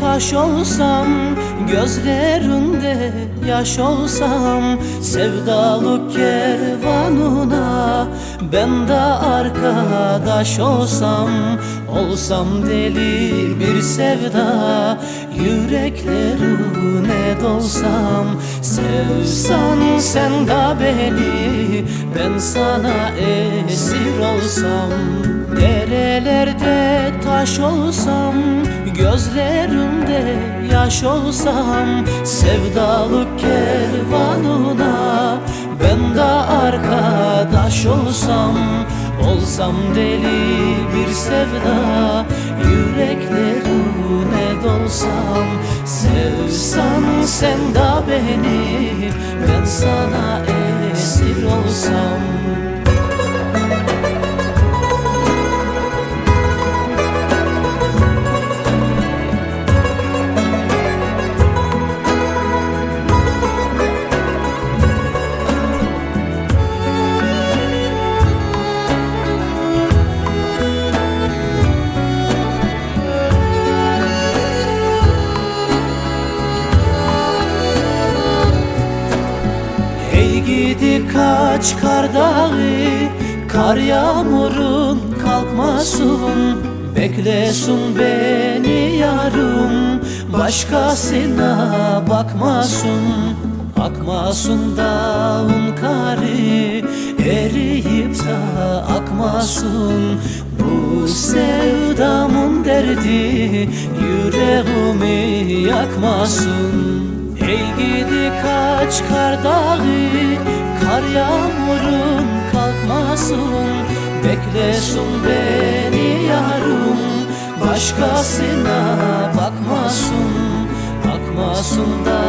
taş olsam Gözlerinde yaş olsam Sevdalık kervanına Ben de arkadaş olsam Olsam deli bir sevda Yüreklerine dolsam. Sevsan sen de beni Ben sana esir olsam. Derelerde taş olsam Gözlerimde yaş olsam Sevdalık kervanına Ben de arkadaş olsam Olsam deli bir sevda Yüreklerine dolsam Sevsan sen de beni Ben sana esir olsam kaç kar dağı Kar yağmurun kalkmasın. Beklesin beni yarım Başkasına bakmasın. Akmasın dağın kari Eriyip da akmasın. Bu sevdamın derdi Yüreğimi yakmasın. Hey gidi kaç kar dağı Kar yağmurun kalkmasın Beklesin beni yarım. Başkasına bakmasın Bakmasın da